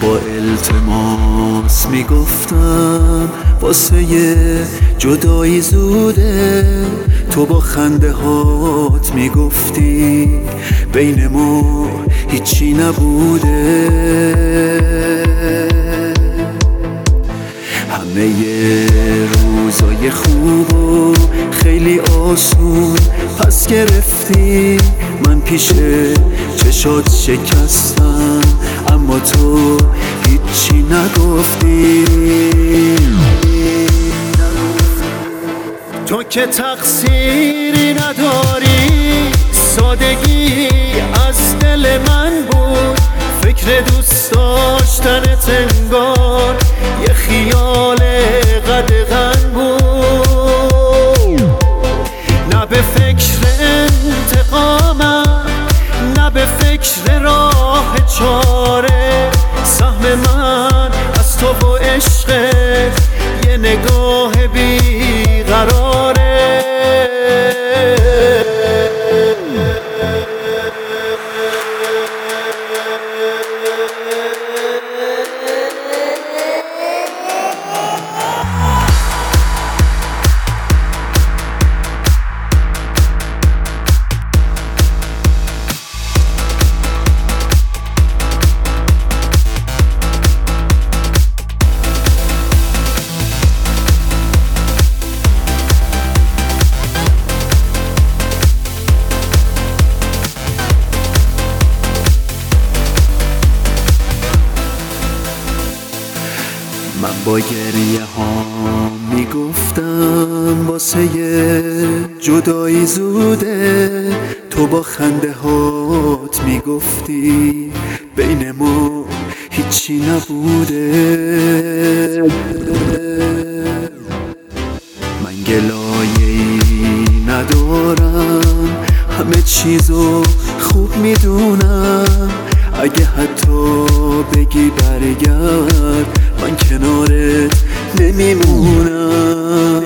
با التماس می‌گفتم واسه جدایی زوده تو با خنده هات می‌گفتی بین ما هیچی نبوده. همه روزای خوب و خیلی آسون پس گرفتی. من پیش چشات شکستم اما تو هیچی نگفتی. تو که تقصیری نداری سادگی از دل من بود. فکر دوست داشتن تنگار یه خیال قدغن بود. نه به تو و عشق یه نگاه بیقراره من با گریه ها می‌گفتم واسه جدایی زوده تو با خنده هات می‌گفتی بین ما هیچی نبوده. من گلایه ندارم همه چیزو خوب می‌دونم. اگه حتی بگی برگرد من کنارت نمیمونم.